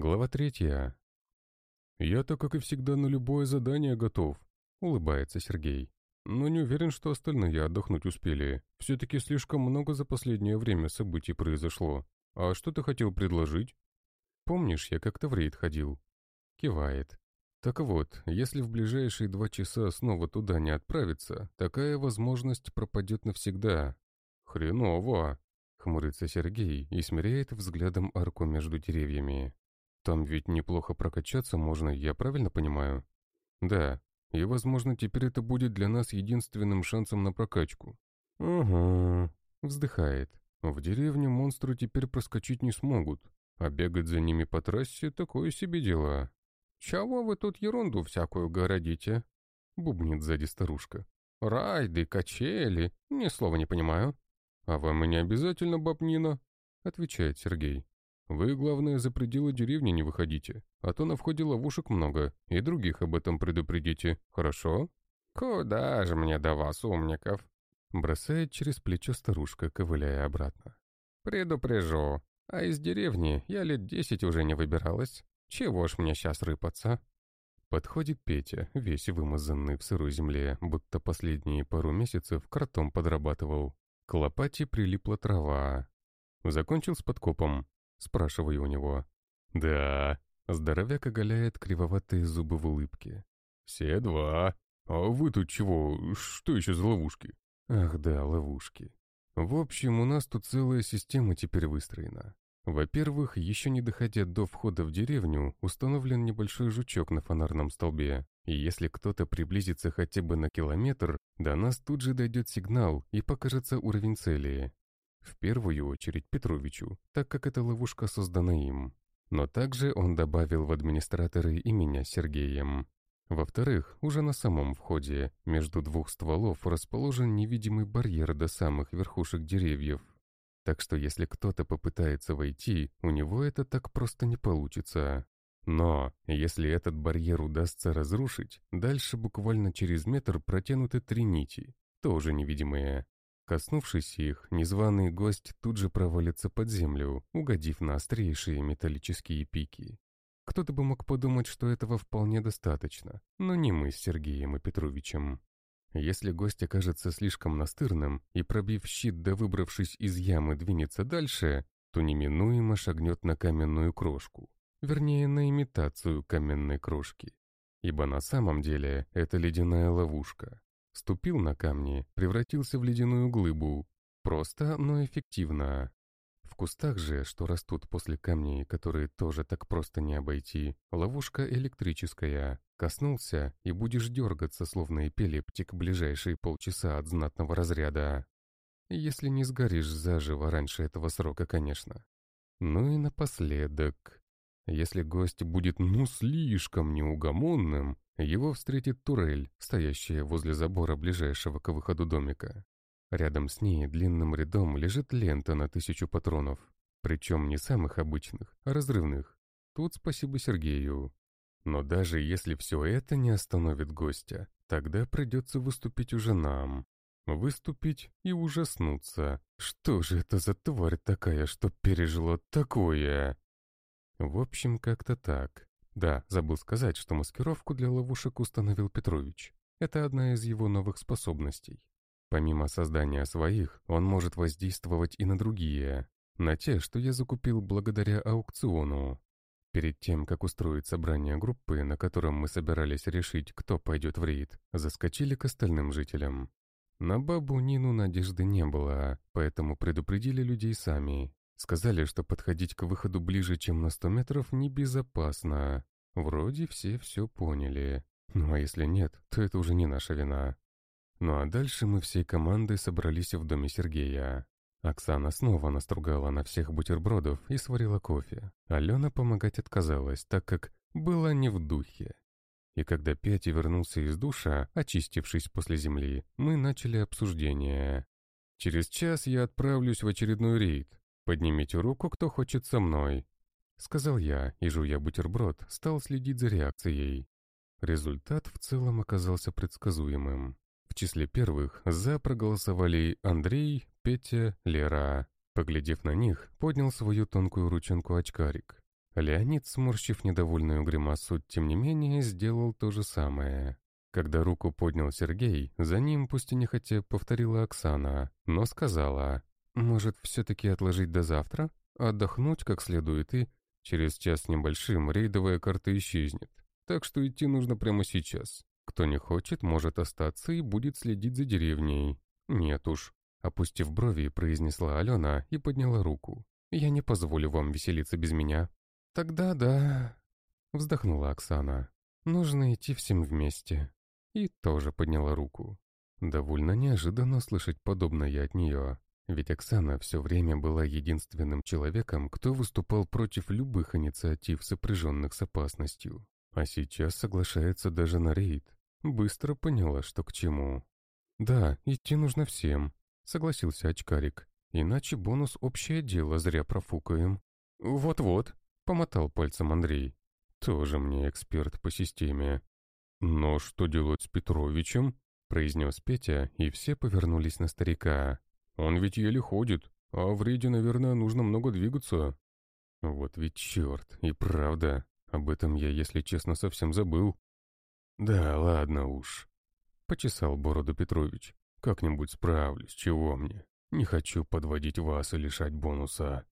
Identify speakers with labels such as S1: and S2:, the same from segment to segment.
S1: Глава третья. «Я-то, как и всегда, на любое задание готов», — улыбается Сергей. «Но не уверен, что остальные отдохнуть успели. Все-таки слишком много за последнее время событий произошло. А что ты хотел предложить?» «Помнишь, я как-то в рейд ходил?» Кивает. «Так вот, если в ближайшие два часа снова туда не отправиться, такая возможность пропадет навсегда». «Хреново!» — хмурится Сергей и смиряет взглядом арку между деревьями. Там ведь неплохо прокачаться можно, я правильно понимаю? Да, и, возможно, теперь это будет для нас единственным шансом на прокачку. Ага, вздыхает. В деревню монстры теперь проскочить не смогут, а бегать за ними по трассе — такое себе дело. «Чего вы тут ерунду всякую городите?» — бубнит сзади старушка. «Райды, качели, ни слова не понимаю». «А вам и не обязательно, бабнина», — отвечает Сергей. Вы, главное, за пределы деревни не выходите, а то на входе ловушек много, и других об этом предупредите, хорошо?» «Куда же мне до вас, умников?» Бросает через плечо старушка, ковыляя обратно. «Предупрежу. А из деревни я лет десять уже не выбиралась. Чего ж мне сейчас рыпаться?» Подходит Петя, весь вымазанный в сырой земле, будто последние пару месяцев кротом подрабатывал. К лопате прилипла трава. Закончил с подкопом, Спрашиваю у него. «Да». Здоровяк оголяет кривоватые зубы в улыбке. «Все два. А вы тут чего? Что еще за ловушки?» «Ах да, ловушки. В общем, у нас тут целая система теперь выстроена. Во-первых, еще не доходя до входа в деревню, установлен небольшой жучок на фонарном столбе, и если кто-то приблизится хотя бы на километр, до нас тут же дойдет сигнал и покажется уровень цели. В первую очередь Петровичу, так как эта ловушка создана им. Но также он добавил в администраторы и меня Сергеем. Во-вторых, уже на самом входе, между двух стволов, расположен невидимый барьер до самых верхушек деревьев. Так что если кто-то попытается войти, у него это так просто не получится. Но если этот барьер удастся разрушить, дальше буквально через метр протянуты три нити, тоже невидимые. Коснувшись их, незваный гость тут же провалится под землю, угодив на острейшие металлические пики. Кто-то бы мог подумать, что этого вполне достаточно, но не мы с Сергеем и Петровичем. Если гость окажется слишком настырным и, пробив щит да выбравшись из ямы, двинется дальше, то неминуемо шагнет на каменную крошку, вернее, на имитацию каменной крошки. Ибо на самом деле это ледяная ловушка, Ступил на камни, превратился в ледяную глыбу. Просто, но эффективно. В кустах же, что растут после камней, которые тоже так просто не обойти, ловушка электрическая. Коснулся, и будешь дергаться, словно эпилептик, ближайшие полчаса от знатного разряда. Если не сгоришь заживо раньше этого срока, конечно. Ну и напоследок. Если гость будет ну слишком неугомонным, его встретит турель, стоящая возле забора ближайшего к выходу домика. Рядом с ней длинным рядом лежит лента на тысячу патронов. Причем не самых обычных, а разрывных. Тут спасибо Сергею. Но даже если все это не остановит гостя, тогда придется выступить уже нам. Выступить и ужаснуться. Что же это за тварь такая, что пережила такое? В общем, как-то так. Да, забыл сказать, что маскировку для ловушек установил Петрович. Это одна из его новых способностей. Помимо создания своих, он может воздействовать и на другие, на те, что я закупил благодаря аукциону. Перед тем, как устроить собрание группы, на котором мы собирались решить, кто пойдет в рейд, заскочили к остальным жителям. На бабу Нину надежды не было, поэтому предупредили людей сами. Сказали, что подходить к выходу ближе, чем на 100 метров, небезопасно. Вроде все все поняли. Ну а если нет, то это уже не наша вина. Ну а дальше мы всей командой собрались в доме Сергея. Оксана снова настругала на всех бутербродов и сварила кофе. Алена помогать отказалась, так как была не в духе. И когда Петя вернулся из душа, очистившись после земли, мы начали обсуждение. «Через час я отправлюсь в очередной рейд. «Поднимите руку, кто хочет со мной», — сказал я, и, жуя бутерброд, стал следить за реакцией. Результат в целом оказался предсказуемым. В числе первых «за» проголосовали Андрей, Петя, Лера. Поглядев на них, поднял свою тонкую ручонку очкарик. Леонид, сморщив недовольную гримасу, тем не менее, сделал то же самое. Когда руку поднял Сергей, за ним, пусть и не хотя, повторила Оксана, но сказала, «Может, все-таки отложить до завтра? Отдохнуть как следует и...» Через час небольшим рейдовая карта исчезнет, так что идти нужно прямо сейчас. Кто не хочет, может остаться и будет следить за деревней. Нет уж. Опустив брови, произнесла Алена и подняла руку. «Я не позволю вам веселиться без меня». «Тогда да», — вздохнула Оксана. «Нужно идти всем вместе». И тоже подняла руку. Довольно неожиданно слышать подобное от нее, ведь Оксана все время была единственным человеком, кто выступал против любых инициатив, сопряженных с опасностью. А сейчас соглашается даже на рейд. Быстро поняла, что к чему. «Да, идти нужно всем», — согласился очкарик. «Иначе бонус общее дело зря профукаем». «Вот-вот», Помотал пальцем Андрей. Тоже мне эксперт по системе. Но что делать с Петровичем? Произнес Петя, и все повернулись на старика. Он ведь еле ходит, а в рейде, наверное, нужно много двигаться. Вот ведь черт, и правда. Об этом я, если честно, совсем забыл. Да, ладно уж. Почесал бороду Петрович. Как-нибудь справлюсь, чего мне. Не хочу подводить вас и лишать бонуса.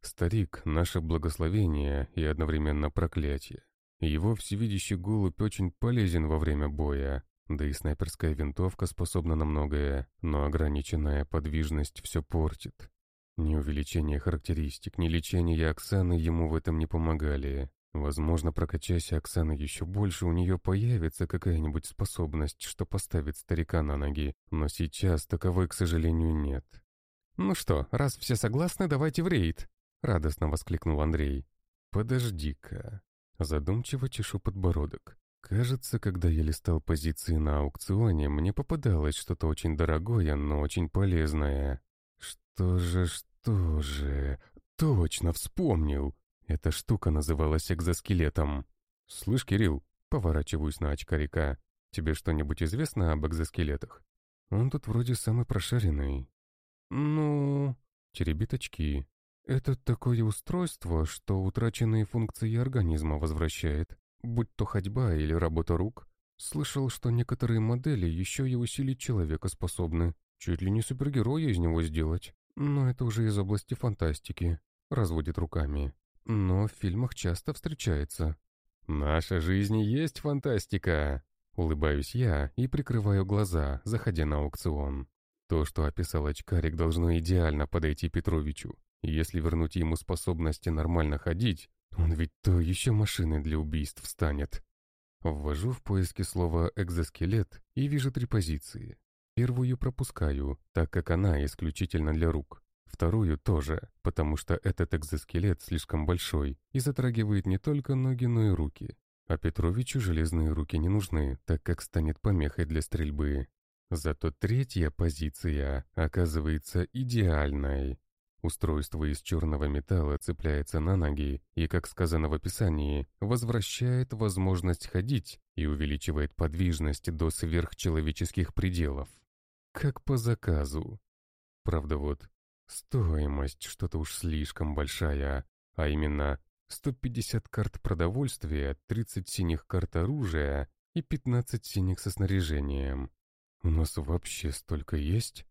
S1: Старик — наше благословение и одновременно проклятие. Его всевидящий голубь очень полезен во время боя, да и снайперская винтовка способна на многое, но ограниченная подвижность все портит. Ни увеличение характеристик, ни лечение Оксаны ему в этом не помогали. Возможно, прокачаясь Оксана еще больше, у нее появится какая-нибудь способность, что поставит старика на ноги, но сейчас таковой, к сожалению, нет. «Ну что, раз все согласны, давайте в рейд», — радостно воскликнул Андрей. «Подожди-ка». Задумчиво чешу подбородок. Кажется, когда я листал позиции на аукционе, мне попадалось что-то очень дорогое, но очень полезное. Что же, что же... Точно вспомнил! Эта штука называлась экзоскелетом. «Слышь, Кирилл», — поворачиваюсь на очкарика, «тебе что-нибудь известно об экзоскелетах?» Он тут вроде самый прошаренный. «Ну...» — теребит очки. Это такое устройство, что утраченные функции организма возвращает, будь то ходьба или работа рук. Слышал, что некоторые модели еще и усилить человека способны, чуть ли не супергероя из него сделать. Но это уже из области фантастики, разводит руками. Но в фильмах часто встречается. «Наша жизнь и есть фантастика!» Улыбаюсь я и прикрываю глаза, заходя на аукцион. То, что описал очкарик, должно идеально подойти Петровичу. Если вернуть ему способности нормально ходить, он ведь то еще машиной для убийств станет. Ввожу в поиске слово «экзоскелет» и вижу три позиции. Первую пропускаю, так как она исключительно для рук. Вторую тоже, потому что этот экзоскелет слишком большой и затрагивает не только ноги, но и руки. А Петровичу железные руки не нужны, так как станет помехой для стрельбы. Зато третья позиция оказывается идеальной. Устройство из черного металла цепляется на ноги и, как сказано в описании, возвращает возможность ходить и увеличивает подвижность до сверхчеловеческих пределов. Как по заказу. Правда вот, стоимость что-то уж слишком большая, а именно 150 карт продовольствия, 30 синих карт оружия и 15 синих со снаряжением. У нас вообще столько есть?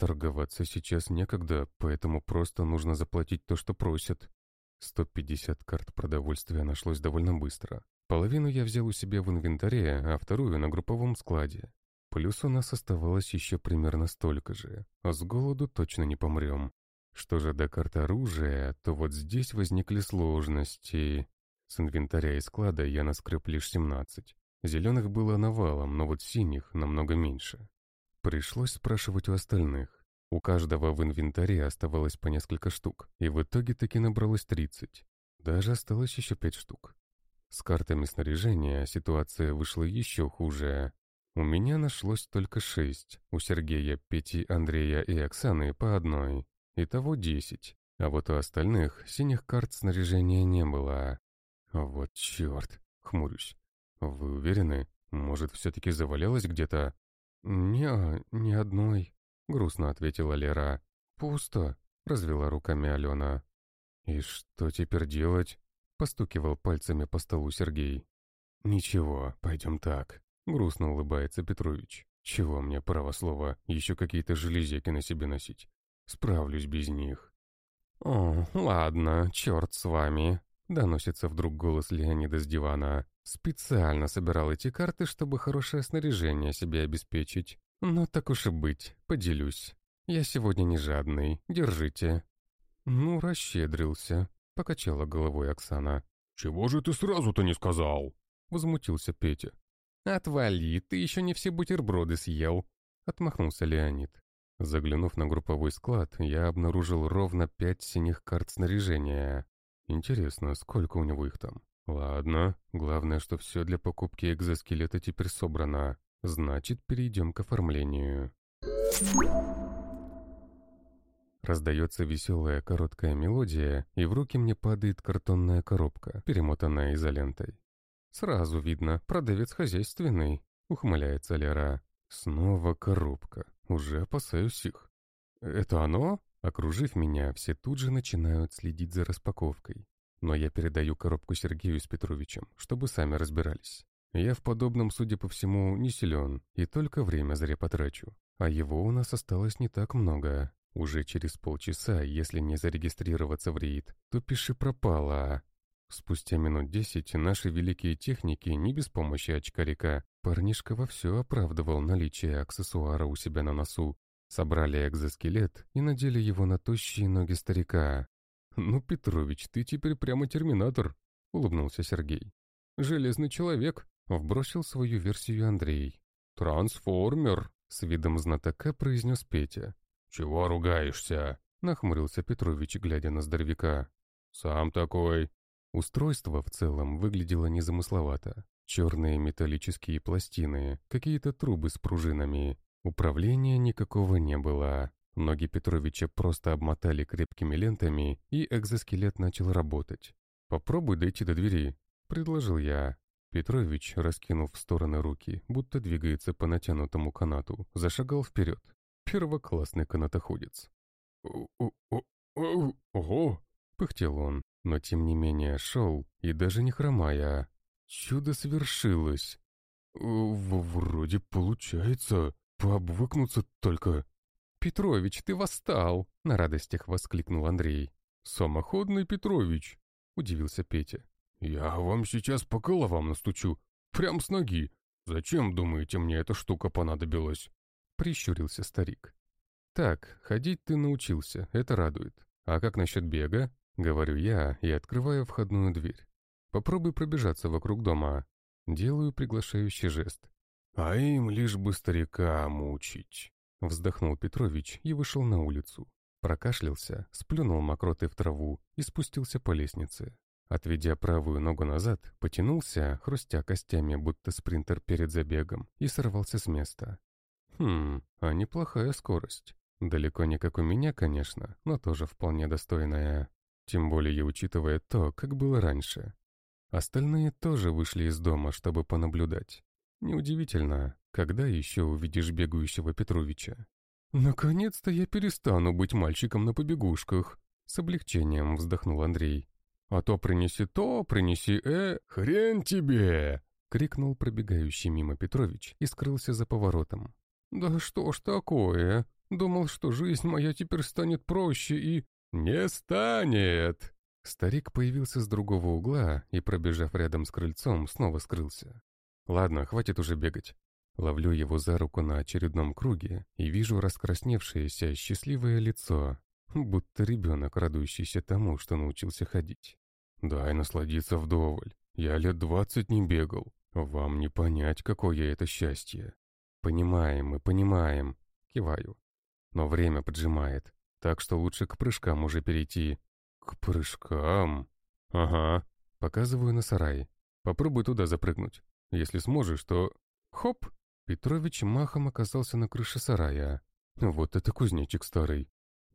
S1: Торговаться сейчас некогда, поэтому просто нужно заплатить то, что просят. 150 карт продовольствия нашлось довольно быстро. Половину я взял у себя в инвентаре, а вторую на групповом складе. Плюс у нас оставалось еще примерно столько же, а с голоду точно не помрем. Что же до карт оружия, то вот здесь возникли сложности. С инвентаря и склада я наскреб лишь 17. Зеленых было навалом, но вот синих намного меньше. Пришлось спрашивать у остальных. У каждого в инвентаре оставалось по несколько штук, и в итоге таки набралось 30. Даже осталось еще 5 штук. С картами снаряжения ситуация вышла еще хуже. У меня нашлось только 6, у Сергея, Пети, Андрея и Оксаны по одной. Итого 10. А вот у остальных синих карт снаряжения не было. Вот черт, хмурюсь. Вы уверены? Может, все-таки завалялось где-то? «Не, ни одной», — грустно ответила Лера. «Пусто», — развела руками Алена. «И что теперь делать?» постукивал пальцами по столу Сергей. «Ничего, пойдем так», — грустно улыбается Петрович. «Чего мне, право слова, еще какие-то железяки на себе носить? Справлюсь без них». «О, ладно, черт с вами», — доносится вдруг голос Леонида с дивана. «Специально собирал эти карты, чтобы хорошее снаряжение себе обеспечить. Но так уж и быть, поделюсь. Я сегодня не жадный, держите». «Ну, расщедрился», — покачала головой Оксана.
S2: «Чего же ты сразу-то не сказал?»
S1: — возмутился Петя. «Отвали, ты еще не все бутерброды съел», — отмахнулся Леонид. Заглянув на групповой склад, я обнаружил ровно пять синих карт снаряжения. Интересно, сколько у него их там? Ладно, главное, что все для покупки экзоскелета теперь собрано. Значит, перейдем к оформлению. Раздается веселая короткая мелодия, и в руки мне падает картонная коробка, перемотанная изолентой. «Сразу видно, продавец хозяйственный», — ухмыляется Лера. «Снова коробка. Уже опасаюсь их». «Это оно?» Окружив меня, все тут же начинают следить за распаковкой. Но я передаю коробку Сергею с Петровичем, чтобы сами разбирались. Я в подобном, судя по всему, не силен, и только время зря потрачу. А его у нас осталось не так много. Уже через полчаса, если не зарегистрироваться в рейд, то пиши пропало. Спустя минут десять наши великие техники, не без помощи очкарика, парнишка вовсю оправдывал наличие аксессуара у себя на носу. Собрали экзоскелет и надели его на тощие ноги старика. «Ну, Петрович, ты теперь прямо терминатор», — улыбнулся Сергей. «Железный человек», — вбросил свою версию Андрей. «Трансформер», — с видом знатока произнес Петя.
S2: «Чего ругаешься?»
S1: — нахмурился Петрович, глядя на здоровяка.
S2: «Сам такой»,
S1: Устройство в целом выглядело незамысловато. Черные металлические пластины, какие-то трубы с пружинами. Управления никакого не было. Ноги Петровича просто обмотали крепкими лентами, и экзоскелет начал работать. «Попробуй дойти до двери», — предложил я. Петрович, раскинув в стороны руки, будто двигается по натянутому канату, зашагал вперед. Первоклассный канатоходец.
S2: «Ого!»
S1: — пыхтел он но тем не менее шел, и даже не хромая. Чудо свершилось.
S2: В «Вроде получается. Пообвыкнуться только».
S1: «Петрович, ты восстал!» — на радостях воскликнул Андрей.
S2: «Самоходный Петрович!» — удивился Петя. «Я вам сейчас по головам настучу. Прям с ноги. Зачем, думаете, мне эта штука понадобилась?»
S1: Прищурился старик. «Так, ходить ты научился, это радует. А как насчет бега?» Говорю я и открываю входную дверь. Попробуй пробежаться вокруг дома. Делаю приглашающий жест.
S2: «А им лишь бы старика мучить», —
S1: вздохнул Петрович и вышел на улицу. Прокашлялся, сплюнул мокротой в траву и спустился по лестнице. Отведя правую ногу назад, потянулся, хрустя костями, будто спринтер перед забегом, и сорвался с места. Хм, а неплохая скорость. Далеко не как у меня, конечно, но тоже вполне достойная. Тем более учитывая то, как было раньше. Остальные тоже вышли из дома, чтобы понаблюдать. Неудивительно, когда еще увидишь бегающего Петровича. «Наконец-то я перестану быть мальчиком на побегушках», — с облегчением вздохнул Андрей. «А то принеси то, принеси э, хрен тебе!» — крикнул пробегающий мимо Петрович и скрылся за поворотом. «Да что ж такое? Думал, что жизнь моя теперь станет проще и...» «Не станет!» Старик появился с другого угла и, пробежав рядом с крыльцом, снова скрылся. «Ладно, хватит уже бегать». Ловлю его за руку на очередном круге и вижу раскрасневшееся, счастливое лицо, будто ребенок, радующийся тому, что научился ходить. «Дай насладиться вдоволь. Я лет двадцать не бегал. Вам не понять, какое это счастье». «Понимаем мы, понимаем», — киваю. Но время поджимает. Так что лучше к прыжкам уже перейти.
S2: К прыжкам?
S1: Ага. Показываю на сарай. Попробуй туда запрыгнуть. Если сможешь, то... Хоп! Петрович махом оказался на крыше сарая. Вот это кузнечик старый.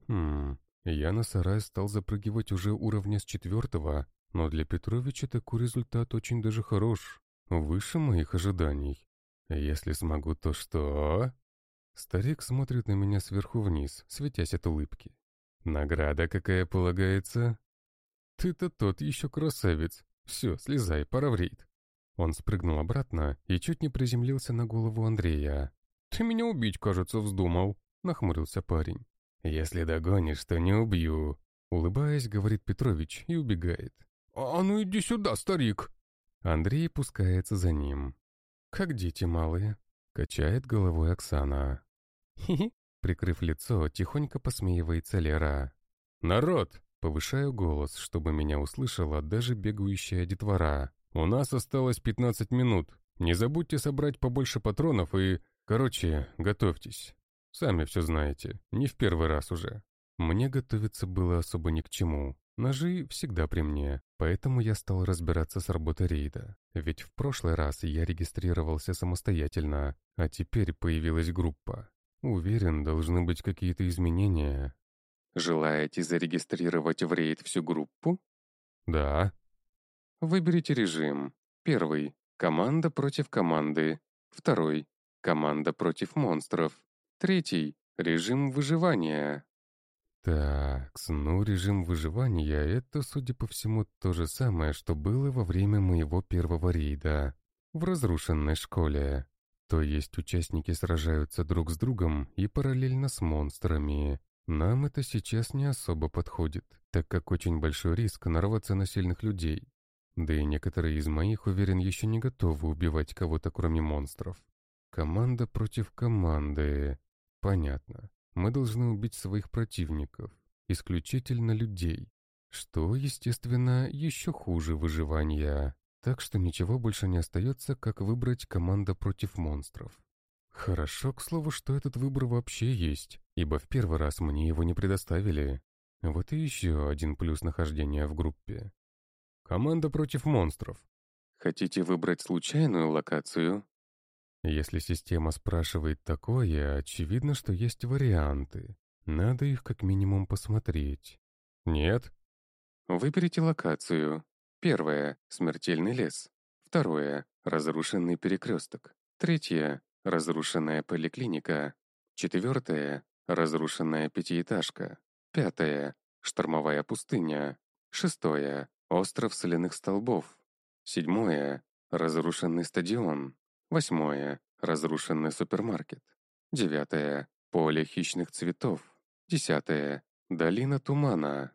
S1: Хм... Я на сарай стал запрыгивать уже уровня с четвертого, но для Петровича такой результат очень даже хорош. Выше моих ожиданий. Если смогу, то что? Старик смотрит на меня сверху вниз, светясь от улыбки. «Награда какая полагается?» Ты-то тот еще красавец. Все, слезай, пора в рейд. Он спрыгнул обратно и чуть не приземлился на голову Андрея. «Ты меня убить, кажется, вздумал», — нахмурился парень. «Если догонишь, то не убью», — улыбаясь, говорит Петрович и убегает.
S2: «А ну иди сюда, старик!»
S1: Андрей пускается за ним. «Как дети малые», — качает головой Оксана. «Хи-хи», — прикрыв лицо, тихонько посмеивается Лера. «Народ!» — повышаю голос, чтобы меня услышала даже бегающая детвора. «У нас осталось 15 минут. Не забудьте собрать побольше патронов и... Короче, готовьтесь. Сами все знаете, не в первый раз уже. Мне готовиться было особо ни к чему. Ножи всегда при мне, поэтому я стал разбираться с работой рейда. Ведь в прошлый раз я регистрировался самостоятельно, а теперь появилась группа. Уверен, должны быть какие-то изменения.
S3: Желаете зарегистрировать в рейд всю группу?
S1: Да.
S3: Выберите режим. Первый — команда против команды. Второй — команда против монстров. Третий — режим выживания.
S1: Так, ну режим выживания — это, судя по всему, то же самое, что было во время моего первого рейда в разрушенной школе. То есть участники сражаются друг с другом и параллельно с монстрами. Нам это сейчас не особо подходит, так как очень большой риск нарваться на сильных людей. Да и некоторые из моих, уверен, еще не готовы убивать кого-то кроме монстров. Команда против команды. Понятно. Мы должны убить своих противников, исключительно людей, что, естественно, еще хуже выживания. Так что ничего больше не остается, как выбрать команда против монстров. Хорошо, к слову, что этот выбор вообще есть, ибо в первый раз мне его не предоставили. Вот и еще один плюс нахождения в группе. Команда против монстров.
S3: Хотите выбрать случайную локацию?
S1: Если система спрашивает такое, очевидно, что есть варианты. Надо их как минимум посмотреть. Нет?
S3: Выберите локацию. Первое — смертельный лес. Второе — разрушенный перекресток. Третье — разрушенная поликлиника. Четвертое — разрушенная пятиэтажка. Пятое — штормовая пустыня. Шестое — остров соляных столбов. Седьмое — разрушенный стадион. Восьмое. Разрушенный супермаркет. Девятое. Поле хищных цветов. Десятое. Долина тумана.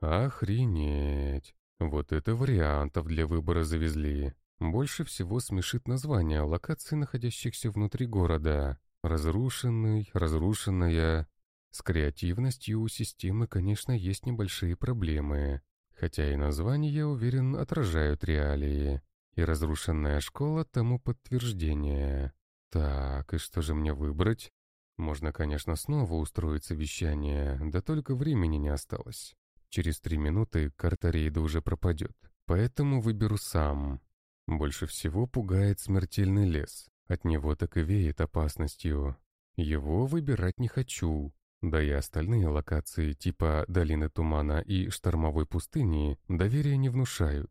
S1: Охренеть. Вот это вариантов для выбора завезли. Больше всего смешит название локаций, находящихся внутри города. Разрушенный, разрушенная. С креативностью у системы, конечно, есть небольшие проблемы. Хотя и названия, я уверен, отражают реалии. И разрушенная школа тому подтверждение. Так, и что же мне выбрать? Можно, конечно, снова устроить совещание, да только времени не осталось. Через три минуты карта рейда уже пропадет. Поэтому выберу сам. Больше всего пугает смертельный лес. От него так и веет опасностью. Его выбирать не хочу. Да и остальные локации типа Долины Тумана и Штормовой пустыни доверия не внушают.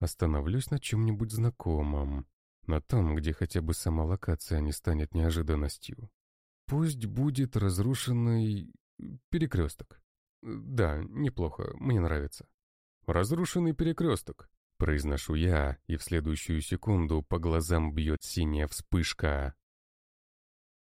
S1: Остановлюсь на чем-нибудь знакомом. На том, где хотя бы сама локация не станет неожиданностью. Пусть будет разрушенный... перекресток. Да, неплохо, мне нравится. Разрушенный перекресток. Произношу я, и в следующую секунду по глазам бьет синяя вспышка.